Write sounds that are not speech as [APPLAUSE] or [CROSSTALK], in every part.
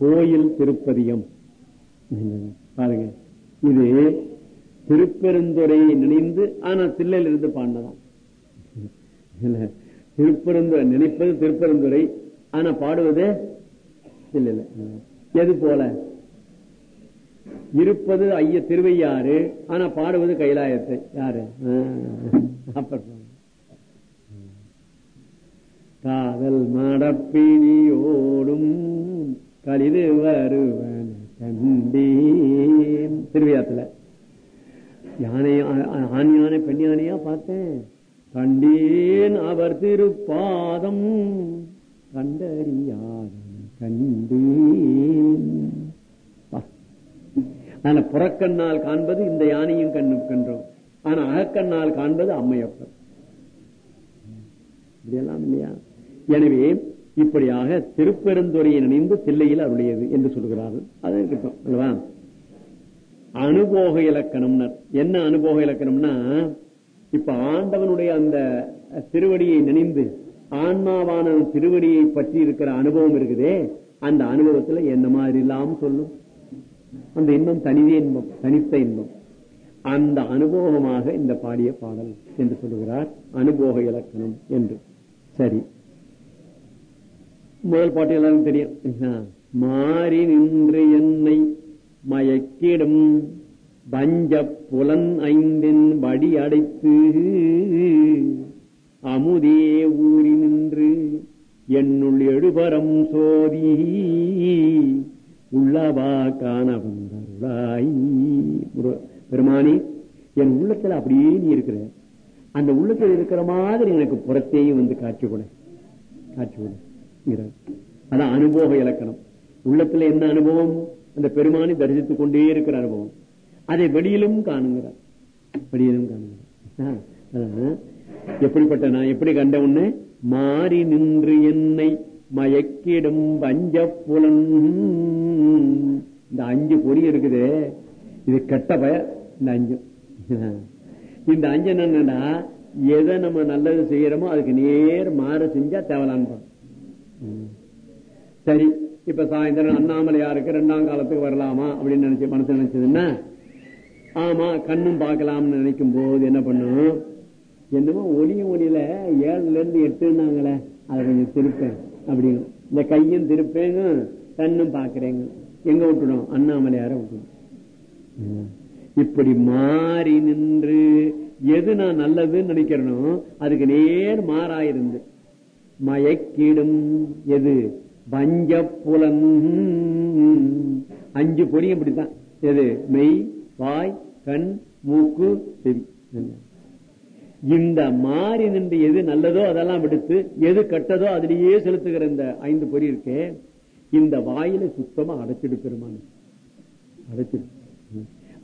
கோயில் திருப்பதியம். பாருங்க. இது திருப்பெருந்துறையை நினைந்து ஆனா தில்லையில் இருந்து பாண்டதான் திருப்பெருந்துறை நினைப்பது திருப்பெருந்துறை ஆனா பாடுவது தில்லையில. எது போல? இருப்பது ஐய திருவையாறு ஆனா பாடுவது கைலாயத்தை. யாரு? அப்புறம் காதல் மடப்பிணியோடும் கலிது வருவன் கண்டீன் திருவிழாத்துல யானை ஆண் யானை பெண் யானையா பார்த்தேன். கண்டேன் அவர் திருப்பாதம். கண்டறியாதன கண்டேன். ஆனா புறக்கண்ணால் காண்பது இந்த யானையும் கண்ணு கன்றோம். ஆனா அகக்கண்ணால் காண்பது அம்மையப்பர் இப்படியெல்லாம் இல்லையா? எனவே இப்படியாக திருப்பெருந்துறையை நினைந்து தில்லையில் அருளியது என்று சொல்கிறார்கள். அது இருக்கட்டும் அல்லவா? அனுபோக இலக்கணம்னர். என்ன அனுபோக இலக்கணம்னா இப்ப ஆண்டவனுடைய அந்த திருவடியை நினைந்து ஆன்மாவான திருவடியை பற்றி இருக்கிற அனுபவம் இருக்குதே அந்த அனுபவத்துல என்ன மாதிரி இல்லாம சொல்லும்? அந்த இன்பம் தனிதே இன்பம் தனித்த இன்பம். அந்த அனுபவமாக இந்த பாடிய பாடல் என்று சொல்லுகிறார். அனுபோக இலக்கணம் என்று. சரி. முதல் பாட்டு எல்லாருக்கும் தெரியும். மாறி நின்று என்னை மயக்கிடும் பஞ்ச புலன் ஐந்தின் வடி அடைத்து அமுதே ஊறி நின்று என்னுள் எழுபரம் சோதி உள்ளவா காண வந்தருளாய் பெருமானி என் உள்ளத்துல அப்படியே நீ இருக்கிற. அந்த உள்ளத்துல இருக்கிற மாதிரி எனக்கு புறத்தையும் வந்து காட்சி கொடு. காட்சி கொடு. என்கிறார். அதான் அனுபவ இலக்கணம். உள்ளத்துல என்ன அனுபவம்? அந்த பெருமானை தரிசித்துக் கொண்டே இருக்கிற அனுபவம். அதை வெளியிலும் காணுங்கிறார். வெளியிலும் காணுங்கிறார். எப்படிப்பட்ட நான் எப்படி கண்ட உன்னை மாறி நின்று என்னை மயக்கிடும் பஞ்ச புலன் இந்த அஞ்சு பொறி இருக்குது. இது கெட்ட பய இந்த அஞ்சு. இந்த அஞ்சு என்னன்னா எதை நம்ம நல்லது செய்யறோமோ அதுக்கு நேர் மாற செஞ்சா தேவலான்னு சரி இப்ப சாயந்தரம் அண்ணாமலையாருக்கு ரெண்டாம் காலத்துக்கு வரலாமா அப்படின்னு நினைச்சு மனசு நினைச்சதுன்னா ஆமா கண்ணும் பார்க்கலாம்னு நினைக்கும் போது என்ன பண்ணும்? என்னமோ ஒளியும் ஒளியில ஏழுல இருந்து எட்டுனாங்களே அதை கொஞ்சம் திருப்பேன் அப்படின்னு. இந்த கையும் திருப்பேங்க கண்ணும் பாக்குறேங்க எங்க விட்டுடும் அண்ணாமலையார விட்டுடும் இப்படி மாறி நின்று எது நான் நல்லதுன்னு நினைக்கிறேனோ அதுக்கு நேர் மாறாயிருந்து மயக்கிடும் எது? பஞ்ச புலன். அஞ்சு பொடியும் இப்படித்தான். எது? மெய் வாய் கண் மூக்கு செவி. இந்த மாறி நின்று எது நல்லதோ அதெல்லாம் விடுத்து எது கட்டதோ அதிலேயே செலுத்துகிற இந்த ஐந்து பொறி இருக்கே இந்த வாயில சுத்தமா அடைச்சிடு பெருமான். அடைச்சிடு.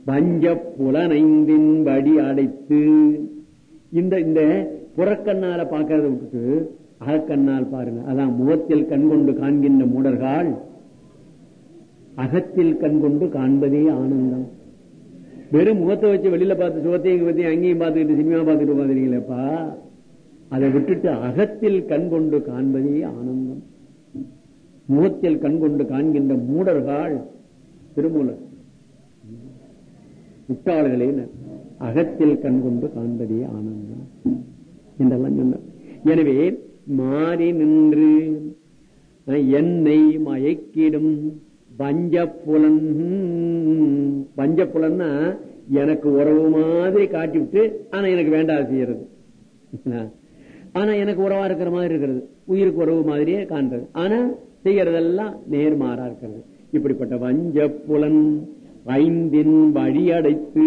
பஞ்ச புலனைந்தின்படி அடைத்து இந்த இந்த புறக்கண்ணால பாக்கிறத விட்டுட்டு அகக்கண்ணால் பாருங்க. அதான் முகத்தில் கண் கொண்டு காண்கின்ற மூடர்கள் அகத்தில் கண் கொண்டு காண்பதே ஆனந்தம். வெறும் முகத்தை வச்சு வெளியில பார்த்து சுகத்தையும் பத்தி அங்கேயும் பார்த்துக்கிட்டு சினிமா பார்த்துட்டு உட்காந்துருக்கீங்களேப்பா அதை விட்டுட்டு அகத்தில் கண் கொண்டு காண்பதே ஆனந்தம். முகத்தில் கண் கொண்டு காண்கின்ற மூடர்கள் திருமூலர். முட்டாளர்களே அகத்தில் கண் கொண்டு காண்பதே ஆனந்தம். என்றெல்லாம் சொன்னார். எனவே மாறி நின்று என்னை மயக்கிடும் பஞ்சப்புலன். பஞ்சப்புலன்னா எனக்கு உறவு மாதிரி காட்டி விட்டு ஆனா எனக்கு வேண்டாம் செய்யறது. ஆனா எனக்கு உறவா இருக்கிற மாதிரி இருக்கிறது. உயிருக்கு உறவு மாதிரியே காண்றது. ஆனா செய்யறதெல்லாம் நேர்மாறா இருக்கிறது. இப்படிப்பட்ட வஞ்ச புலன் ஐந்தின் வழி அடைத்து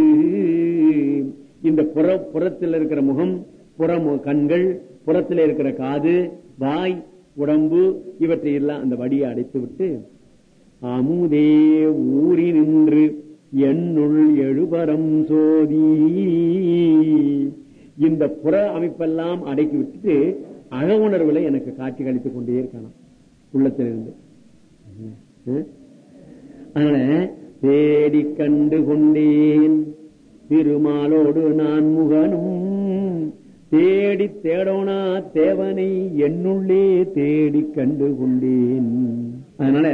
இந்த புற புறத்தில் இருக்கிற முகம் புற கண்கள் புறத்தில் இருக்கிற காது வாய் உடம்பு இவற்றை எல்லாம் அந்த வடியை அடைத்து விட்டு அமுதே ஊறி நின்று என்னுள் எழுபரம் சோதி. இந்த புற அமைப்பெல்லாம் அடக்கி விட்டுட்டு அக உணர்வுல எனக்கு காட்சி கழித்துக் கொண்டே இருக்கலாம் உள்ளத்திலிருந்து. அதனால தேடி கண்டு கொண்டேன். திருமாலோடு நான் முகனும் தேடி தேடோனா தேவனை என்னுள்ளே தேடி கண்டு கொண்டேன் அதனால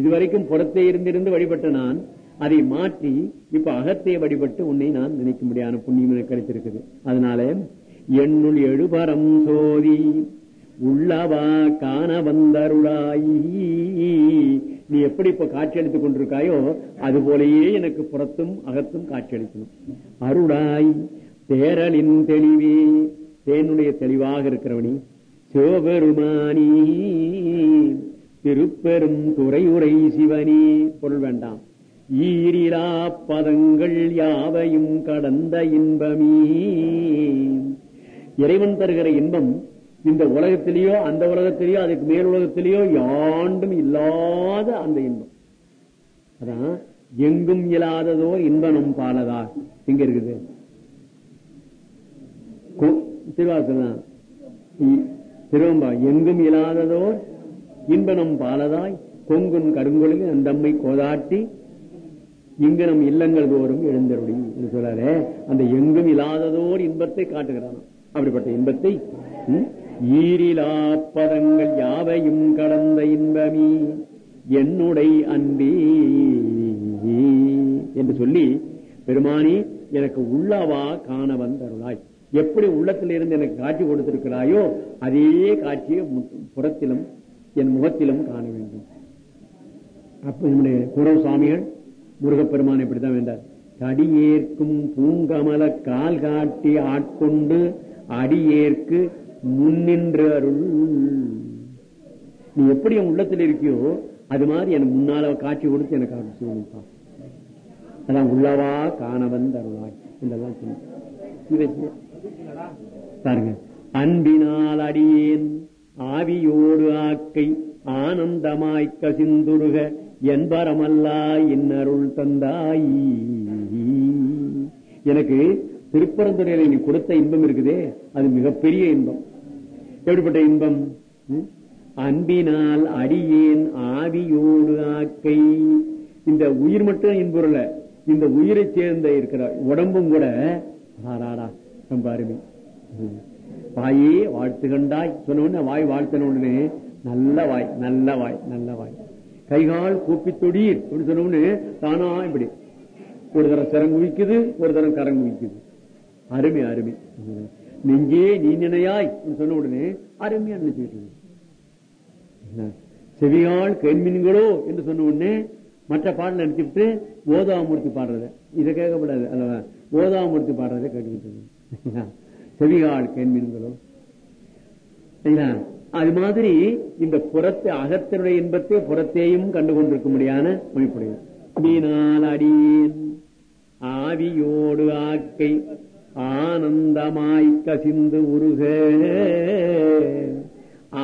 இதுவரைக்கும் புறத்தே இருந்திருந்து வழிபட்ட நான் அதை மாற்றி இப்ப அகத்தை வழிபட்டு உன்னை நான் நினைக்க முடியாத புண்ணியம் எனக்கு கிடைத்திருக்குது. அதனால என்னுள் எழுபரம் சோதி உள்ளவா காண வந்தருளாயி. நீ எப்படி இப்ப காட்சி அளித்துக் கொண்டிருக்காயோ அது போலயே எனக்கு புறத்தும் அகத்தும் காட்சி அளிக்கணும் அருளாய். தேரலின் தெளிவே தேனுடைய தெளிவாக இருக்கிறவனி சிவபெருமானி திருப்பெரும் துறையுரை சிவனி பொருள் வேண்டாம். ஈரிலா பதங்கள் யாவையும் கடந்த இன்பமீ. இறைவன் தருகிற இன்பம் இந்த உலகத்திலேயோ அந்த உலகத்திலேயோ அதுக்கு மேல் உலகத்திலேயோ யாண்டும் இல்லாத அந்த இன்பம். அதான் எங்கும் இயலாததோ இன்பனும் பாலதா. எங்க இருக்குது? திருவாசலாம் திருவம்பா எங்கும் இல்லாததோர் இன்பனம் பாலதாய் கொங்குன் அந்த அந்தம்மை கோதாட்டி இங்கனம் இல்லங்கள் தோறும் எழுந்தருடி என்று சொல்றாரு அந்த எங்கும் இல்லாததோர் இன்பத்தை காட்டுகிறான் அப்படிப்பட்ட இன்பத்தை ஈரிலா பதங்கள் யாவையும் கடந்த இன்பமி. என்னுடைய அன்பி என்று சொல்லி பெருமானி எனக்கு உள்ளவா காண வந்தருளாய் எப்படி உள்ளத்தில் இருந்து எனக்கு காட்சி கொடுத்திருக்கிறாயோ அதே காட்சியை புறத்திலும் என் முகத்திலும் காண வேண்டும். அப்ப நம்முடைய குரவு சுவாமிகள் முருகப்பெருமான் இப்படித்தான் வேண்டார் தடியேற்கும் பூங்கமல கால் காட்டி ஆட்கொண்டு அடியேற்கு முன்னின்று அருள். நீ எப்படி என் உள்ளத்தில் இருக்கியோ அது மாதிரி எனக்கு முன்னால காட்சி கொடுத்து எனக்கு அருள் செய்யணும்ப்பா அதான் உள்ளவா காண தருளாய் இதெல்லாம் என்றெல்லாம் சொன்ன பாருங்க. அன்பினால் அடியேன் ஆவியோடு ஆக்கை ஆனந்தமாய் கசிந்துருக என்பரமல்லா இன்னருள் தந்தாய். எனக்கு திருப்பரந்துரையில நீ கொடுத்த இன்பம் இருக்குதே அது மிகப்பெரிய இன்பம். எப்படிப்பட்ட இன்பம்? அன்பினால் அடியேன் ஆவியோடு ஆக்கை. இந்த உயிர் மட்டும் இன்புறல இந்த உயிரை சேர்ந்த இருக்கிற உடம்பும் கூட ஆராடா. ரொம்ப அருமை வாயே வாழ்த்து கண்டாய் சொன்ன உடனே வாய் வாழ்த்தின உடனே நல்ல வாய் நல்ல வாய் நல்ல வாய். கைகால் கூப்பி தொடீர் அப்படின்னு சொன்ன உடனே தானா இப்படி. ஒரு தரம் சிறங்கு விக்குது ஒரு தரம் கரங்கு விக்குது. அருமை அருமை. நெஞ்சே நீ நினையாய் சொன்ன உடனே அருமையா நினைச்சுக்கிட்டு செவியால் கண்மீன்களோ என்று சொன்ன உடனே மற்ற பாடல் நினைச்சுட்டு ஓதாமூர்த்தி பாடுறத. இதை கேட்கப்படாது அல்லவா? ஓதாமூர்த்தி பாடுறதை கேட்டுக்கிட்டு செவிகால் கேள்மீன்களோ அது மாதிரி இந்த புறத்தை அகத்தினுடைய இன்பத்தை புறத்தையும் கண்டு கொண்டிருக்க முடியாத மீனால் அடியேன். ஆவியோடு ஆக்கை ஆனந்தமாய் கசிந்து உருக.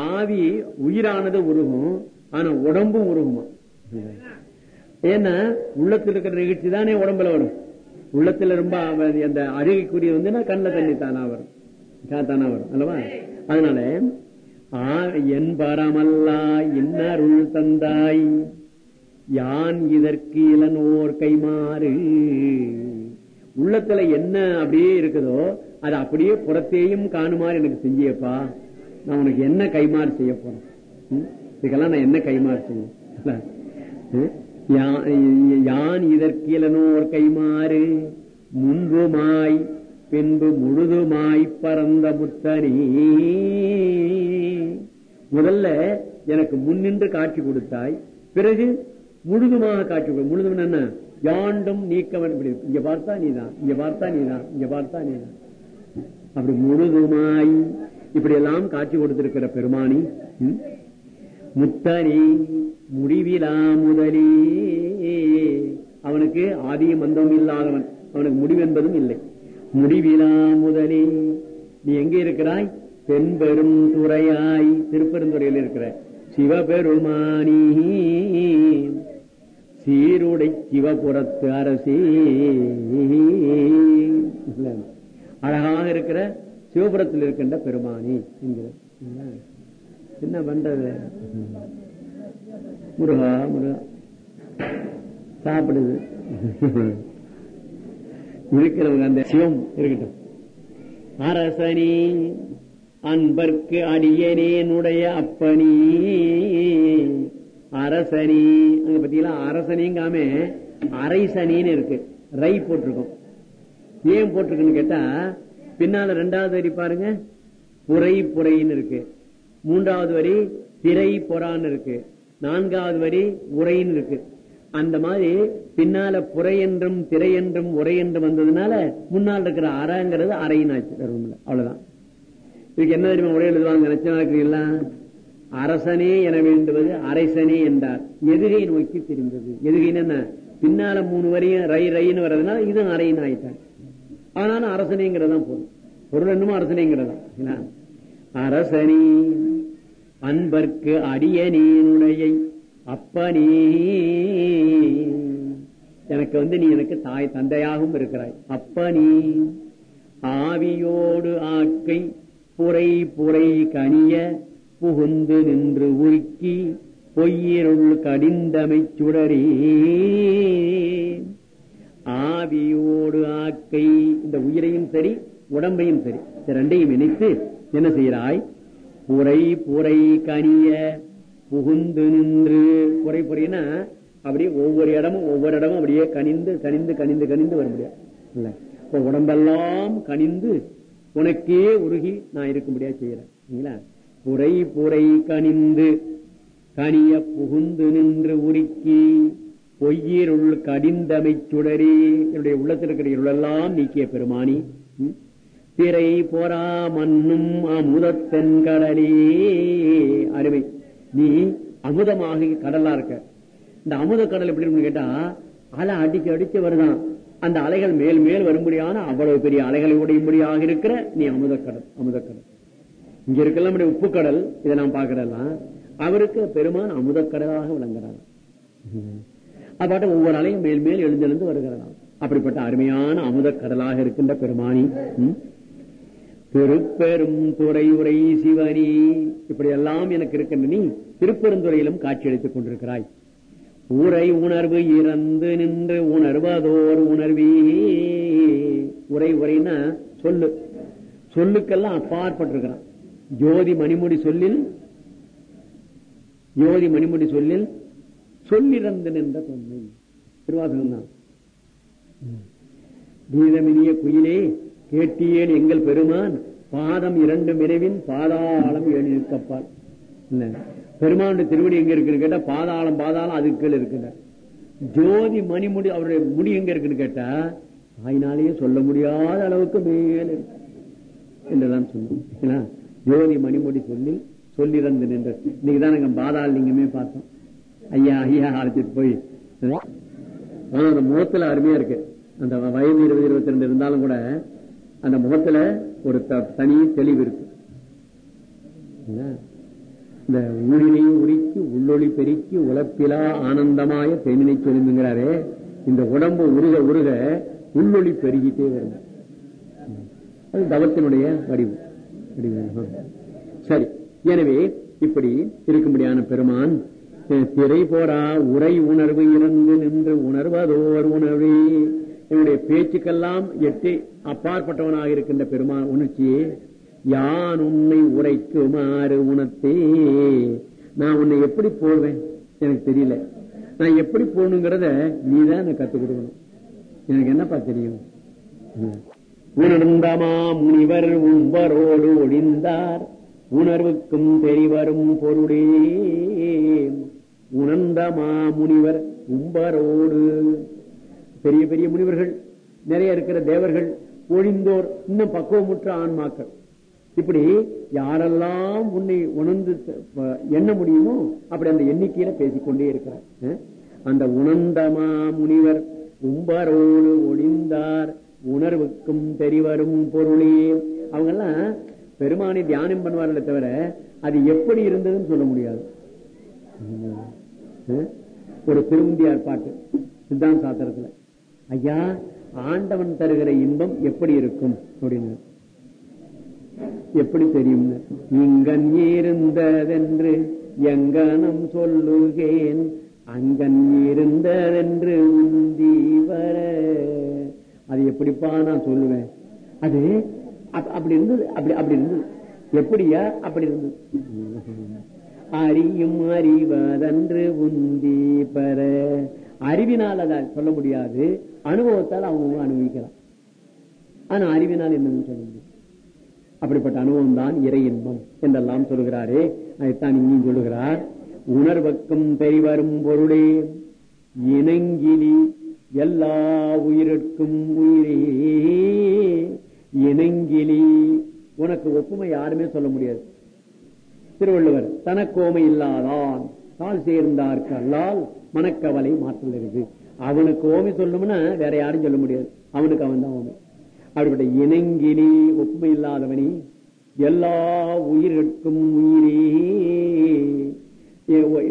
ஆவி உயிரானது உருகும் ஆனா உடம்பும் உருகுமா? ஏன்னா உள்ளத்தில் இருக்கிற நிகழ்ச்சி தானே உடம்புல வரும். உள்ளத்துல ரொம்ப அந்த அருகைக்குரிய வந்து கண்ணில் தண்ணி தானா வரும். தானா வரும். அல்லவா? அதனால என் பரமல்லா இன்னருள் தந்தாய். யான் இதற்கு இளனோர் கைமாறு. உள்ளத்துல என்ன அப்படியே இருக்குதோ அது அப்படியே புறத்தையும் காணுமாறு எனக்கு செஞ்சியப்பா. நான் உனக்கு என்ன கைமாறு செய்ய போறேன்? இதுக்கெல்லாம் நான் என்ன கைமாறு செய்ய யான் இதற்கிலனோர் கைமாறு முன்புமாய் பின்பு முழுதுமாய் பறந்த முத்தனி முதல்ல எனக்கு முன்னின்று காட்சி கொடுத்தாய் பிறகு முழுதுமாக காட்சி கொடு. முழுதும் என்ன? யாண்டும் நீக்கவன். இங்க பார்த்தா நீதான் இங்க பார்த்தா நீதான் இங்க பார்த்தா நீதான். அப்படி முழுதுமாய் இப்படி எல்லாம் காட்சி கொடுத்திருக்கிற பெருமானி முத்தனி முடிவிலா முதலே அவனுக்கு ஆதிய மந்தம் இல்லாதவன். அவனுக்கு முடிவு என்பதும் இல்லை. முடிவிலா முதலே நீ எங்க இருக்கிறாய்? தென்பெரும் துறையாய் திருப்பெருந்துறையில் இருக்கிற சிவபெருமானி. சீருடை சிவபுரத்து அரசி. அழகாக இருக்கிற சிவபுரத்தில் இருக்கின்ற பெருமானி என்கிற என்ன பண்றது? முருகா முருகா. சாப்பிடுது. இருக்கிறவங்க அந்த சிவம் இருக்கட்டும். அரசனி அன்பர்க்கு அடியனேனுடைய அப்பனி. அரசனி அங்க பாத்தீங்களா? அரசனிங்காம அரைசனின்னு இருக்கு. ரை போட்டிருக்கோம். ஏன் போட்டிருக்குன்னு கேட்டா பின்னால ரெண்டாவது வரி பாருங்க. புரை புரைன்னு இருக்கு. மூன்றாவது வரி திரை பொறான்னு இருக்கு. நான்காவது வரி உரைன்னு இருக்கு. அந்த மாதிரி பின்னால புரை என்றும் திரை என்றும் உரை என்றும் வந்ததுனால முன்னால் இருக்கிற அறங்கிறது அறையினாச்சு அவ்வளவுதான். இதுக்கு என்ன தெரியுமா உரை எழுதுவாங்க? நினைச்சா இருக்கிறீங்களா அரசனே என வேண்டுவது அரசனே என்றார். எதுகை நோக்கி தெரிந்தது. எதுகைன்னு என்ன? பின்னால மூணு வரையும் ரை ரைன்னு வர்றதுனால இதுவும் அறையின் ஆயிட்டாங்க. ஆனாலும் அரசனேங்கிறதான் பொருள். பொருள் என்னமோ அரசனேங்கிறதா? அரசனே அன்பர்க்கு அடியனேனுடைய அப்பனே எனக்கு வந்து நீ எனக்கு தாய் தந்தையாகவும் இருக்கிறாய். அப்பனே ஆவியோடு ஆக்கை புரை புரை கனிய புகுந்து நின்று உருக்கி பொய்யிருள் கடிந்தமை சுடரே. ஆவியோடு ஆக்கை இந்த உயிரையும் சரி உடம்பையும் சரி இந்த ரெண்டையும் இணைத்து என்ன செய்யறாய் புரை புரை கனிய புகுந்து நின்று. புரை புரைனா அப்படியே ஒவ்வொரு இடமும் ஒவ்வொரு இடமும் அப்படியே கனிந்து கனிந்து கனிந்து கனிந்து வர முடியாது இல்ல. இப்ப உடம்பெல்லாம் கனிந்து உனக்கே உருகி நான் இருக்க முடியாது செய்யறேன் புரை புரை கனிந்து கனிய புகுந்து நின்று உருக்கி பொய்யிருள் கடிந்தமை சுடரே. என்னுடைய உள்ளத்தில் இருக்கிற இருளெல்லாம் நீக்கிய பெருமானி. திரை பொறா மண்ணும் அமுதத்தென் கடலே அருமை. நீ அமுதமாக கடலா இருக்க. இந்த அமுத கடல் எப்படி இருக்குன்னு கேட்டா அலை அடிச்சு அடிச்சு வருதான். அந்த அலைகள் மேல் மேல் வரும்படியான அவ்வளவு பெரிய அலைகளை உடையும்படியாக இருக்கிற நீ அமுதக்கடல் அமுதக்கடல் இங்க இருக்கலாம் உப்பு கடல் இதை நான் பாக்கிறதெல்லாம் அவருக்கு பெருமான் அமுதக்கடலாக விளங்குறான் அப்பாட்ட ஒவ்வொரு அலையும் மேல் மேல் எழுந்தெழுந்து வருகிறாராம் அப்படிப்பட்ட அருமையான அமுதக்கடலாக இருக்கின்ற பெருமானி திருப்பெரும் துறை உரை சிவனி. இப்படி எல்லாம் எனக்கு இருக்கின்ற நீ திருப்பெருந்துறையிலும் காட்சியளித்துக் கொண்டிருக்கிறாய். உரை உணர்வு இறந்து நின்று உணர்வதோர் உணர்வே. உரை உரைன்னா சொல்லு. சொல்லுக்கெல்லாம் அப்பாற்பட்டிருக்கிறான். ஜோதி மணிமுடி சொல்லில் ஜோதி மணிமுடி சொல்லில் சொல்லிறந்து நின்ற தொன்மை. திருவாசகம் தான். கீதமினிய குயிலே கேட்டியேன் எங்கள் பெருமான்? பாதம் இரண்டு மினவின் பாதாளம் ஏழு நிற்கப்பால் பெருமானுடைய திருவடி எங்க இருக்குன்னு கேட்டா பாதாளம் பாதாளம் அதுக்கு கீழே இருக்குல்ல ஜோதி மணிமுடி அவருடைய முடி எங்க இருக்குன்னு கேட்டா தாயினாலேயே சொல்ல முடியாத அளவுக்கு மேல என்றுதான் சொன்னோம் ஜோதி மணிமுடி சொல்லி சொல்லிறந்து நின்று. இன்னைக்குதான் நாங்க பாதாள் லிங்கமே பார்த்தோம். ஐயா ஐயா அழைச்சிட்டு போய் ஆனா அந்த முகத்துல அருமையா இருக்கு. அந்த வயது இருபது இருபத்தி ரெண்டு இருந்தாலும் கூட அந்த முகத்துல ஒரு தனி தெளிவு இருக்கு. இந்த ஊழினை உரிக்கி உள்ளொளி பெருக்கி உழப்பிலா ஆனந்தமாய தென்னினை சொல்லுங்கிறாரே இந்த உடம்பு உருக உருக உள்ளொளி பெருகிட்டே வருங்க அது தவத்தினுடைய வடிவு சரி. எனவே இப்படி இருக்கும்படியான பெருமான் திரை போரா உரை உணர்வு இறந்து நின்று உணர்வதோர் உணர்வே என்னுடைய பேச்சுக்கெல்லாம் எட்டி அப்பாற்பட்டவனாக இருக்கின்ற பெருமா உணர்ச்சியே யான் உன்னை உரைக்குமாறு உணர்த்தே? நான் உன்னை எப்படி போடுவேன்? எனக்கு தெரியல. நான் எப்படி போகணுங்கிறத நீதான் எனக்கு கத்துக் கொடுக்கணும். எனக்கு என்னப்பா தெரியும்? உணர்ந்தமா முனிவர் உம்பரோடு ஒளிந்தார் உணர்வுக்கும் தெரிவரும் பொருளே. உணர்ந்தமா மாமுனிவர் உம்பரோடு பெரிய பெரிய முனிவர்கள் நிறைய இருக்கிற தேவர்கள் ஒழிந்தோர் இன்னும் பக்குவமுற்ற ஆன்மாக்கள். இப்படி யாரெல்லாம் உன்னை உணர்ந்து எண்ண முடியுமோ அப்படி அந்த எண்ணிக்கையில பேசிக்கொண்டே இருக்கிறார். அந்த உணர்ந்தமா முனிவர் உம்பரோடு ஒளிந்தார். உணர்வுக்கும் தெரிவரும் பொருளே. அவங்க எல்லாம் பெருமானை தியானம் பண்ணுவார்களே தவிர அது எப்படி இருந்ததுன்னு சொல்ல முடியாது. ஒரு திருந்தியார் பாட்டு சித்தாந்த சாத்திரத்துல ஐயா ஆண்டவன் தருகிற இன்பம் எப்படி இருக்கும்? அப்படின்னு எப்படி தெரியும் இங்கன் இருந்ததென்று எங்கனம் சொல்லுகேன். அங்கன் இருந்ததென்று உந்தி வர. அது எப்படிப்பா நான் சொல்லுவேன்? அது அப்படி இருந்தது அப்படி அப்படி இருந்தது. எப்படியா? அப்படி இருந்தது. அறியும் அறிவதன்று உந்தி பெற அறிவினால் அதை சொல்ல முடியாது. அனுபவத்தால் அவங்க அனுபவிக்கலாம் ஆனா அறிவினால் என்னன்னு சொல்ல முடியும் அப்படிப்பட்ட அனுபவம் தான் இறை இன்பம் என்றெல்லாம் சொல்லுகிறாரே அதைத்தான் இங்கேயும் சொல்லுகிறார். உணர்வக்கம் பெரிவரும் பொருளே இணங்கிலி எல்லா உயிரிற்கும் உயிரே இணங்கிலி. உனக்கு ஒப்புமை யாருமே சொல்ல முடியாது. திருவள்ளுவர் தனக்கோமை இல்லாதான் தாள் சேர்ந்தார்க்கு அல்லால் மனக்கவலை மாற்றுகிறது. அவனுக்கு ஓமை சொல்லணும்னா வேற யாரும் சொல்ல முடியாது. அவனுக்கு அவன் தான் ஓமை. அப்படிப்பட்ட இணங்கினி ஒப்புமை இல்லாதவனி எல்லா உயிர்க்கும் உயிரே.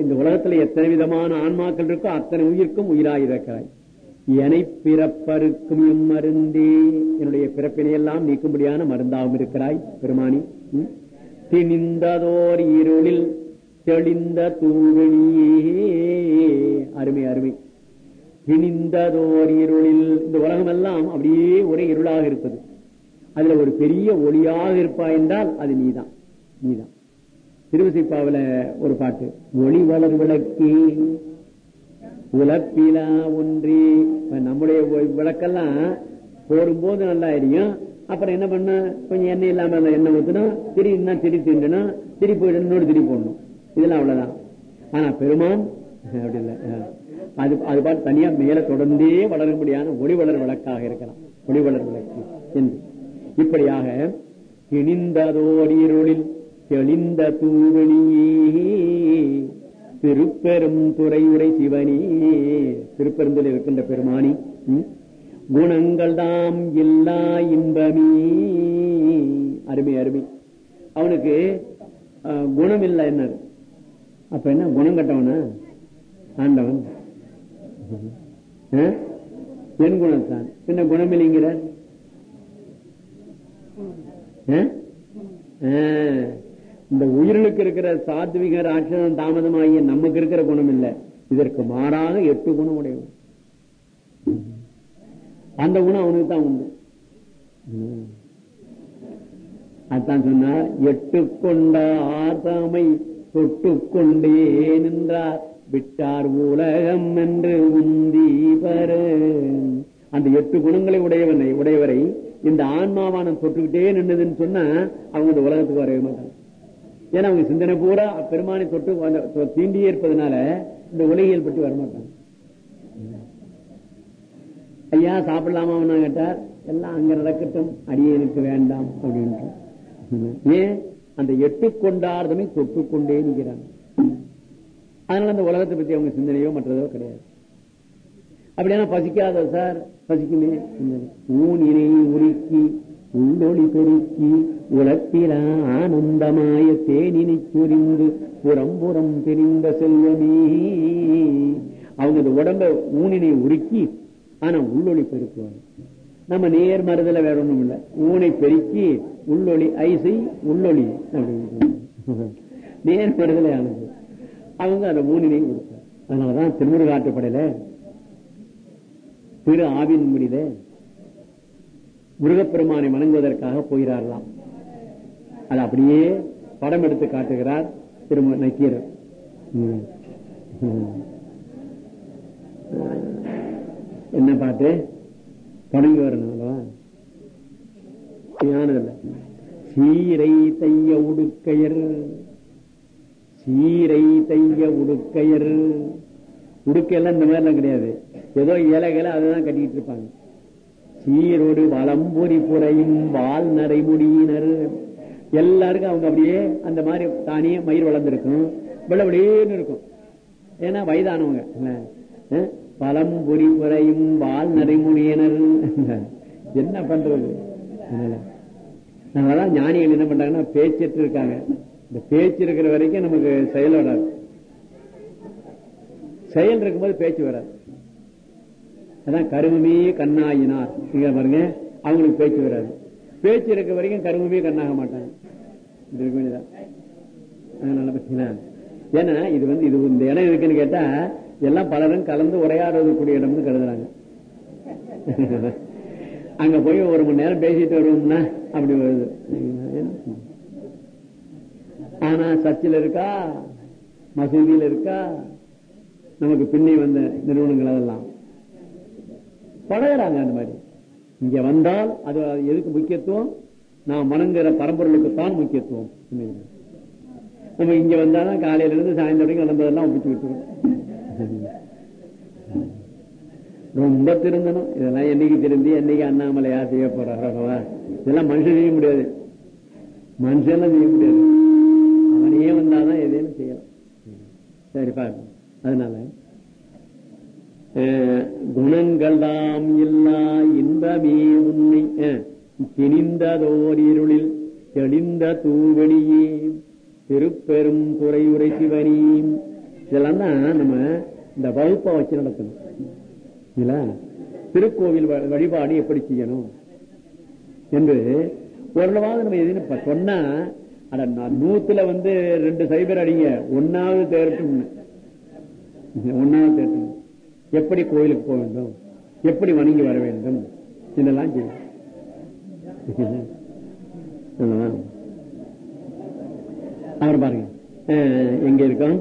இந்த உலகத்துல எத்தனை விதமான ஆன்மாக்கள் இருக்கோ அத்தனை உயிர்க்கும் உயிராயிருக்கிறாய் எனை பிறப்பருக்கும் மருந்தே என்னுடைய பிறப்பினை எல்லாம் நீக்கும்படியான மருந்தாகவும் இருக்கிறாய் பெருமானி. திணிந்ததோர் இருளில் தெளிந்த தூவணியே அருமை அருமை. திணிந்ததோர் இருளில். இந்த உலகம் எல்லாம் அப்படியே ஒரே இருளாக இருப்பது. அதுல ஒரு பெரிய ஒளியாக இருப்பாய் என்றால் அது நீதான். நீதான். திருவசிப்பாவில ஒரு பாட்டு ஒளி வளர் விளக்கு உலப்பிலா ஒன்றி. நம்முடைய விளக்கெல்லாம் போடும்போது நல்லா இருக்கும் அப்புறம் என்ன பண்ண? கொஞ்சம் எண்ணெய் இல்லாம எண்ணெய் ஊத்தணும் திரி இன்னும் திரி திண்டணும் திரி போயிடணும் இன்னொரு திரி போடணும். இதெல்லாம் அவ்வளவுதான். ஆனா பெருமான் [LAUGHS] அப்படி இல்லை. அது அது பாட்டு தனியா மேல தொடர்ந்தே வளரும்படியான ஒளி வளர் விளக்காக இருக்கலாம். ஒளி வளர் விளக்கு என்று. இப்படியாக இணிந்ததோடிருளில் தெளிந்த தூவணியே திருப்பெரும் துறையுரை உரை சிவனி திருப்பெருந்தில் இருக்கின்ற பெருமானி குணங்கள் தாம் இல்லா இன்பமே. அருமை அருமை. அவனுக்கு குணம் இல்லை என்ன அப்ப என்ன குணம் கட்டவன? ஆண்டவன். என் குணத்தான் பின்ன குணம் இல்லைங்கிற இந்த உயிர்களுக்கு இருக்கிற சாத்விக ராட்சதம் தாமதமாகிய நமக்கு இருக்கிற குணம் இல்லை. இதற்கு மாறாக எட்டு குணம் உடையவன். அந்த குணம் அவனுக்கு தான் உண்டு. அதான் சொன்னார் எட்டு கொண்ட ஆர்தாமை தொட்டு கொண்டே நின்றார். விட்டார் உலகம் என்று உந்தி பர. அந்த எட்டு குணங்களை உடையவனை உடையவரை இந்த ஆன்மாவான தொட்டுக்கிட்டே நின்னதுன்னு சொன்னா அவங்க இந்த உலகத்துக்கு வரவே மாட்டாங்க ஏன்னா அவங்க சிந்தனை பூரா பெருமானை தொட்டு தீண்டியே இருப்பதனால இந்த உலகியல் பற்றி வரமாட்டாங்க ஐயா சாப்பிடலாமா கேட்டார் எல்லாம் அங்க நடக்கட்டும் அடியனுக்கு வேண்டாம் அப்படின்ட்டு ஏன்? அந்த எட்டு கொண்டாடுறதுமே தொட்டு கொண்டே நிற்கிறாங்க அதனால அந்த உலகத்தை பத்தி அவங்க சிந்தனையோ மற்றதோ கிடையாது. அப்படின்னா பசிக்காத சார் பசிக்குமே ஊன் இணை உருக்கி உள்ளொளி பெருக்கி உலத்தில ஆனந்தமாய தேனினை சுரிந்து புறம் புறம் தெரிந்த செல்வமே. அவங்க இந்த உடம்ப ஊனினை உருக்கி ஆனா உள்ளொளி பெருக்குவாங்க. நம்ம நேர் மருதல வேற ஒண்ணும் இல்ல. ஊனை பெருக்கி உள்ளொளி ஐசை உள்ளொளி அப்படின்னு நேர் மருதலை ஆனது அவங்க அந்த ஊனினை கொடுத்தார். அதனாலதான் திருமுருகாட்டுப்படையில திரு ஆவின் முடித முருகப்பெருமானை வணங்குவதற்காக போகிறார்களாம். அது அப்படியே படம் எடுத்து காட்டுகிறார் திரும நக்கீரர். என்ன பாட்டு? தொடங்கி வரணும் சீரை தைய உடுக்கையர் சீரை தைய உடுக்கையர். உடுக்கையெல்லாம் இந்த மாதிரிலாம் கிடையாது. ஏதோ இலைகளை அதைதான் கட்டிக்கிட்டு இருப்பாங்க. சீரோடு வளம்பொறி புறையும் வால் நரைமுடியினர் எல்லாருக்கும் அவங்க அப்படியே அந்த மாதிரி தானே மயிர் வளர்ந்துருக்கும். வெள்ளவெளியேன்னு இருக்கும். ஏன்னா வயதானவங்க. பழம்பொறி புறையும் வால் நரைமுடியினர் என்ன பண்றது? அதனாலதான் ஞானிகள் என்ன பண்றாங்கன்னா பேச்சிட்டு இருக்காங்க. இந்த பேச்சு இருக்கிற வரைக்கும் நமக்கு செயல் வராது. செயல் இருக்கும்போது பேச்சு வராது. அதான் கருமமே கண்ணாயினார். நீங்க பாருங்க அவங்களுக்கு பேச்சு வராது. பேச்சு இருக்க வரைக்கும் கருமமே கண்ணாக மாட்டாங்க. ஏன்னா இது வந்து இது இந்த இடம் இருக்குன்னு கேட்டா எல்லாம் பலரும் கலந்து உரையாடுறதுக்கூடிய இடம்னு கருதுறாங்க. அங்க போய் ஒரு மணி நேரம் பேசிட்டு வருவோம்னா அப்படி வருது. ஆனா சர்ச்சில் இருக்கா? மசூதியில் இருக்கா? நமக்கு பின்னே வந்த நிறுவனங்கள் அதெல்லாம். பழகிறாங்க அந்த மாதிரி. இங்க வந்தால் அது எதுக்கு முக்கியத்துவம்? நான் வணங்குற பரம்பொருளுக்கு தான் முக்கியத்துவம். நம்ம இங்க வந்தாலும் காலையில இருந்து சாயந்தரம் வரைக்கும் நடந்ததெல்லாம் ஒப்பிச்சு விட்டுருவோம். ரொம்ப திருந்தணும். இதெல்லாம் என்னைக்கு திருந்தி என்னைக்கு அண்ணாமலையா செய்ய போறாரவா இதெல்லாம் மனுஷன் செய்ய முடியாது. மனுஷன் செய்ய முடியாது. சரி அதனால குணங்கள் தாம் இல்லா இன்பமே உன்னை திணிந்ததோர் இருளில் தெளிந்த தூவெளியே திருப்பெரும் துறையுரை சிவனியும் இதெல்லாம் தான் நம்ம இந்த வகுப்பை வச்சு நடத்தணும். இல்ல திருக்கோவில் வழிபாடு எப்படி செய்யணும்? என்று ஒரு நம்ம எதுன்னு சொன்னா அட நூத்துல வந்து ரெண்டு சைபர் அடிங்க. ஒன்னாவது தேர்ட்டும் ஒன்னாவது தேர்ட்டும் எப்படி கோயிலுக்கு போக வேண்டும்? எப்படி வணங்கி வர வேண்டும்? இதெல்லாம் செய்யும் அவர் பாருங்க. எங்க இருக்கோம்?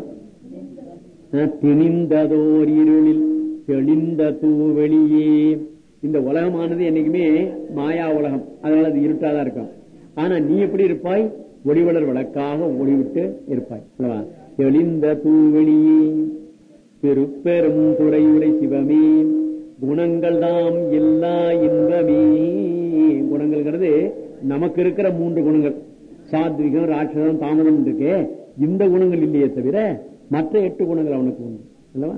திணிந்ததோர் இருளில் தெளிந்த தூவெளியே. இந்த உலகமானது என்னைக்குமே மாயா உலகம். அதனால அது இருட்டாதான் இருக்கும். ஆனா நீ எப்படி இருப்பாய்? ஒளிவளர் விளக்காக ஒளிவிட்டு இருப்பாய். தெளிந்த தூவெளியே பெருப்பெரும் துறையுடை சிவமே. குணங்கள் தாம் எல்லா இன்பமே. குணங்கள்ங்கிறது நமக்கு இருக்கிற மூன்று குணங்கள். சாத்விகம் ராட்சதம் தாமதம் இருக்கே. இந்த குணங்கள் இல்லையே தவிர மற்ற எட்டு குணங்கள் அவனுக்கு உண்டு. அல்லவா?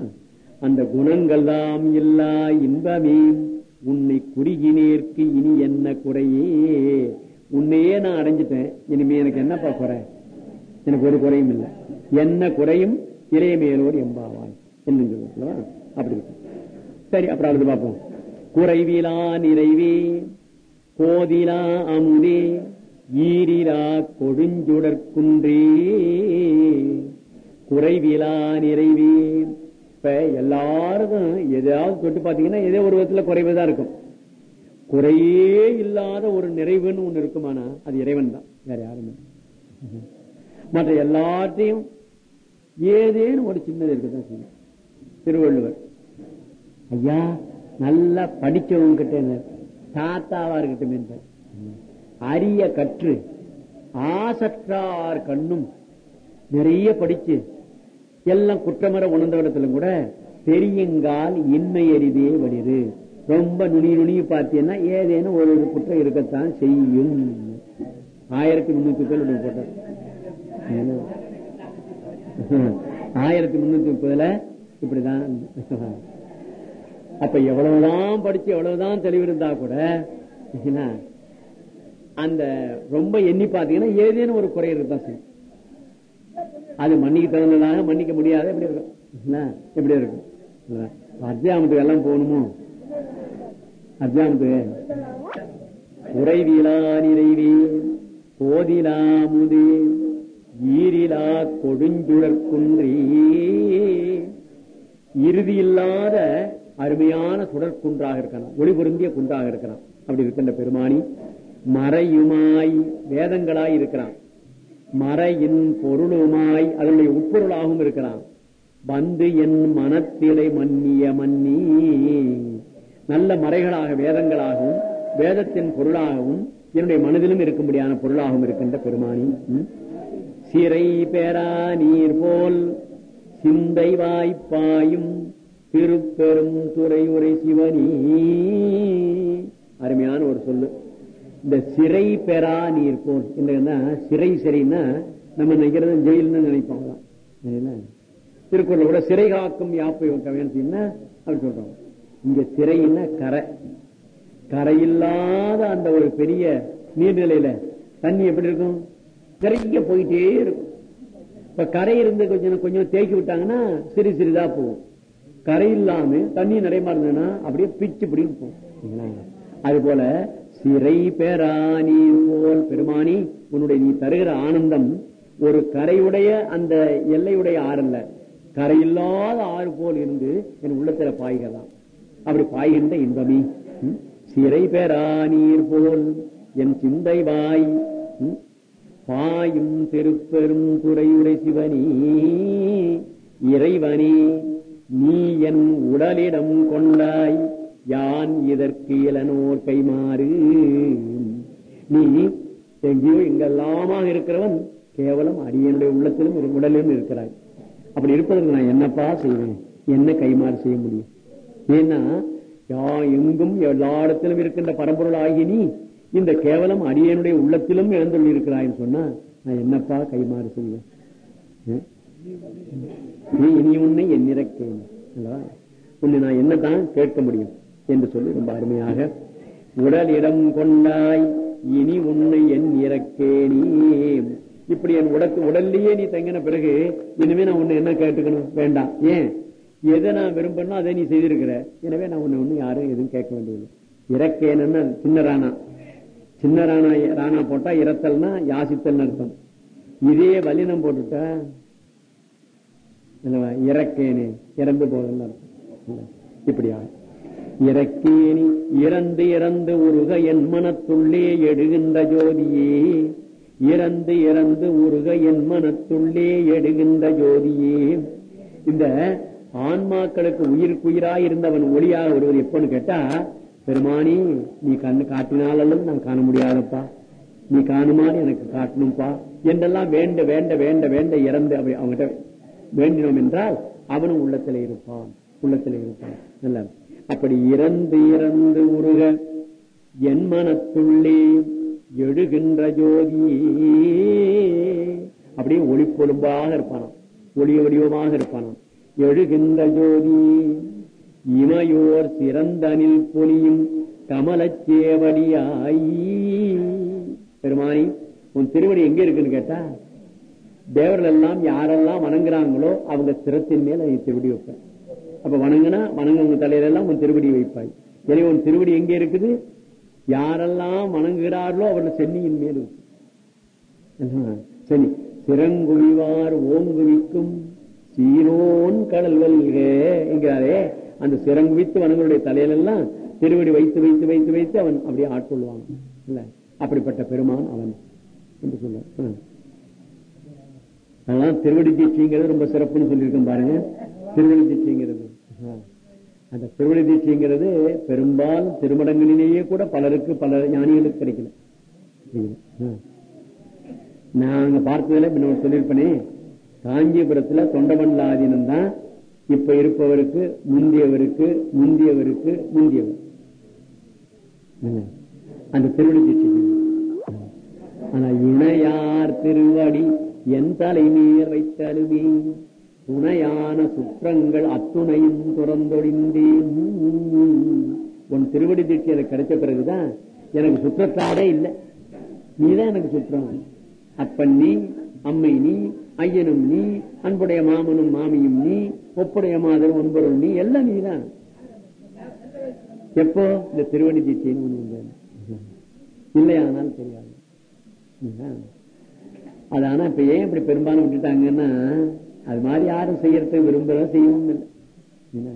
அந்த குணங்கள் தாம் எல்லா இன்பமே. உன்னை குறுகினேற்கு இனி என்ன குறையே? உன்னையே நான் அடைஞ்சிட்டேன். இனிமே எனக்கு என்னப்பா குறை? எனக்கு ஒரு குறையும் இல்லை. என்ன குறையும்? இறைமேலோர் எம்பாவாய் என்ன அப்படி சரி அப்புறம் அடுத்து பார்ப்போம். குறைவிலா நிறைவே போதிலா அமுதே ஈரிலா கொடுஞ்சுடற்குன்றே குறைவிலா நிறைவே. இப்ப எல்லாருக்கும் எதாவது தொட்டு பாத்தீங்கன்னா ஏதோ ஒரு விதத்துல குறைவுதான் இருக்கும். குறையே இல்லாத ஒரு நிறைவுன்னு ஒண்ணு இருக்குமானா? அது இறைவன் தான். வேற யாருமே மற்ற எல்லாத்தையும் ஏதேனும் ஒரு சின்னது இருக்குதான் செய்யும். திருவள்ளுவர். ஐயா நல்லா படிச்சவங்க கிட்ட தாத்தாவா இருக்கட்டும் அரிய கற்று ஆசற்றார் கண்ணும் நிறைய படிச்சு எல்லாம் குற்றமர உணர்ந்த இடத்துல கூட பெரியங்கால் இன்மை அறிவே வடிது. ரொம்ப நுனி நுனி பார்த்தீங்கன்னா ஏதேனும் ஒரு ஒரு குற்றம் இருக்கத்தான் செய்யும். ஆயிரத்தி முன்னூத்தி முப்பது போட்டார் ஆயிரத்தி முன்னூத்தி முப்பதுல இப்படிதான். அப்ப எவ்வளவுதான் படிச்சு எவ்வளவுதான் தெளிவு இருந்தா கூட அந்த ரொம்ப எண்ணி பாத்தீங்கன்னா ஏதேனும் ஒரு குறை இருக்குதான் செய்யும். அது மன்னிக்க தகுந்ததாக மன்னிக்க முடியாத எப்படி இருக்கும். எப்படி இருக்கும். அத்தியாமத்துக்கு எல்லாம் போகணுமோ? அத்தியாமத்துக்கு உறைவிலா நிறைவே போதிலாமுதே ஈரிலா கொடுஞ்சுழற்குன்றி இறுதி இல்லாத அருமையான சுடற்குன்றாக இருக்கலாம். ஒளி பொருந்திய குன்றாக இருக்கலாம். அப்படி இருக்கின்ற பெருமானி மறையுமாய் வேதங்களாய் இருக்கிறான் மறையின் பொருளுமாய் அதனுடைய உட்பொருளாகவும் இருக்கிறான் வந்து என் மனத்திடை மன்னிய மன்னி. நல்ல மறைகளாக வேதங்களாகவும் வேதத்தின் பொருளாகவும் என்னுடைய மனதிலும் இருக்கும்படியான பொருளாகவும் இருக்கின்ற பெருமானி. சிறை பெறா நீர் போல் சிந்தை வாய்ப்பாயும் திருப்பெரும் துறை உரை சிவனி. அருமையான ஒரு சொல்லு. இந்த சிறை பெறா நீர் போல் என்ன? சிறை சிறைன்னா நம்ம நினைக்கிறது ஜெயில்னு நினைப்பாங்க. திருக்குறள் கூட சிறை காக்கும் யாப்பை கவியன்னா அப்படி சொல்றாங்க இங்க சிறைன்னா கரை. கரையில்லாத அந்த ஒரு பெரிய நீர்நிலையில தண்ணி எப்படி இருக்கும்? நிறைய போயிட்டே இருக்கும். இப்ப கரை இருந்து கொஞ்சம் கொஞ்சம் தேக்கி விட்டாங்கன்னா சிறு சிறிதா போகும். கரை இல்லாம தண்ணி நிறையமா இருந்ததுன்னா அப்படியே பிச்சு பிடிக்கும் போகும். அது போல சிறை பேராணி போல் பெருமானி உன்னுடைய நீ தருகிற ஆனந்தம் ஒரு கரையுடைய அந்த எல்லையுடைய ஆறு இல்ல கரையில்லாத ஆறு போல் இருந்து என் உள்ளத்துல பாய்கலாம். அப்படி பாய்கின்ற இன்பமே. சிறை பெறா நீர் போல் என் சிந்தை வாய் பாயும் திருப்பெரும் துறையுடை சிவனி இறைவனே நீ என் உடலிடம் கொண்டாய் யான் இதற்கு இளனோர் கைமாறு. நீ எங்கேயோ எங்கெல்லாமாக இருக்கிறவன் கேவலம் அடியனுடைய உள்ளத்திலும் உடலிலும் இருக்கிறாய். அப்படி இருப்பதற்கு நான் என்னப்பா செய்வேன்? என்ன கைமாறு செய்ய முடியும்? ஏன்னா யா எங்கும் எல்லா இடத்திலும் இருக்கின்ற பரம்பொருள் ஆகி நீ இந்த கேவலம் அடியனுடைய உள்ளத்திலும் இழந்துள்ள இருக்கிறாயின்னு சொன்னா நான் என்னப்பா கைமாறு செய்வேன்? நீ இனி உன்னை என்னிறக்கேன் உன்னை நான் என்னதான் கேட்க முடியும் என்று சொல்லி ரொம்ப அருமையாக உடல் இடம் கொண்டாய் இனி உன்னை என் இறக்கேனே இப்படி என் உடக்கு உடல்லையே நீ தங்கின பிறகு இனிமே நான் உன்னை என்ன கேட்டுக்கணும்? வேண்டாம். ஏன்? எதை நான் விரும்பணும் அதை நீ செய்திருக்கிற. எனவே நான் உன்னை ஒண்ணு யாரும் எதுவும் கேட்க வேண்டியது இறக்கேன்னு சின்ன ராணா. சின்ன ராணா ராணா போட்டா இறத்தல்னா யாசித்தல் அர்த்தம். இதே வலினம் போட்டுட்டா என்னவா? இறக்கேனே இறந்து போதல் அர்த்தம். இப்படியா இறக்கேனி இறந்து இறந்து உருக என் மனத்துள்ளே எடுகின்ற ஜோதியே. இறந்து இறந்து உருக என் மனத்துள்ளே எடுகின்ற ஜோதியே. இந்த ஆன்மாக்களுக்கு உயிருக்குயிராய் இருந்தவன் ஒளியாக வருவது எப்பன்னு கேட்டா பெருமானி நீ கண்ணு காட்டினாலும் நான் காண முடியாதப்பா. நீ காணுமாறு எனக்கு காட்டணும்ப்பா என்றெல்லாம் வேண்ட வேண்ட வேண்ட வேண்ட இறந்து அப்படி அவங்ககிட்ட வேண்டினோம் என்றால் அவனும் உள்ளத்துல இருப்பான் உள்ளத்துல இருப்பான். நல்ல. அப்படி இறந்து இறந்து உருக என் மனத்துள்ளே எழுகின்ற ஜோதி. அப்படியே ஒளிப்பொழும்பாக இருப்பானாம். ஒளிய வடிவமாக இருப்பானாம். எழுகின்ற ஜோதி. இமையோர் சிறந்தனில் பொலியும் கமலச்சேவடியாய். பெருமானி உன் திருவடி எங்க இருக்குன்னு கேட்டா தேவர்கள் எல்லாம் யாரெல்லாம் வணங்குறாங்களோ அவங்க சிரத்தின் மேல அதை திருவடி வைப்பேன். அப்ப வணங்குனா வணங்குங்க தலையில எல்லாம் உன் திருவடி வைப்பாய். எனவே உன் திருவடி எங்க இருக்குது? யாரெல்லாம் வணங்குகிறார்களோ அவர்கள் சென்னியின் மேல் இருக்கு சரி சிறங்குவிவார் ஓங்குவிக்கும் சீரோன் கடல் வல்க என்கிறாரே. அந்த சிறங்குவித்து வனங்களுடைய தலையிலெல்லாம் திருவடி வைத்து வைத்து வைத்து வைத்து அவன் அப்படியே ஆட்கொள்வான். இல்ல? அப்படிப்பட்ட பெருமான் அவன் என்று சொல்ல அதெல்லாம் திருவடி தீட்சிங்கிறது ரொம்ப சிறப்புன்னு சொல்லியிருக்கேன் பாருங்க. திருவடி தீட்சிங்கிறது. அந்த திருவடி தீட்சிங்கிறது பெரும்பாலும் திருமடங்களிலேயே கூட பலருக்கு பல ஞானிகளுக்கு கிடைக்கல. கிடைக்கல. ஆ. நாங்க பார்த்ததுல முன்ன சொல்லியிருப்பேனே. காஞ்சிபுரத்துல தொண்டமண்டலாதீனம் தான் இப்ப இருப்பவருக்கு முந்தியவருக்கு முந்தியவருக்கு முந்தியவர். அந்த திருவடி ஆனா இணையார் திருவடி என் தலை நீர் வைத்தருவி துணையான சுற்றங்கள் அத்துணையும் துறந்தொழிந்தேன். உன் திருவடி தீட்சை எனக்கு கிடைச்ச பிறகுதான் எனக்கு சுற்றத்தாடே இல்லை. நீதான் எனக்கு சுற்றம். அப்பன் நீ அம்மை நீ ஐயனும் நீ அன்புடைய மாமனும் மாமியும் நீ ஒப்புடைய மாதரும் ஒன்பரும் நீ எல்லாம் நீதான். எப்போ? இந்த திருவணி தீட்சின்னு ஒண்ணு இல்லையானால் தெரியாது. அது ஆனா இப்ப ஏன் இப்படி பெரும்பாலும் விட்டுட்டாங்கன்னா அது மாதிரி யாரும் செய்யறதுக்கு விரும்புறத செய்யவும் இல்லை. என்ன?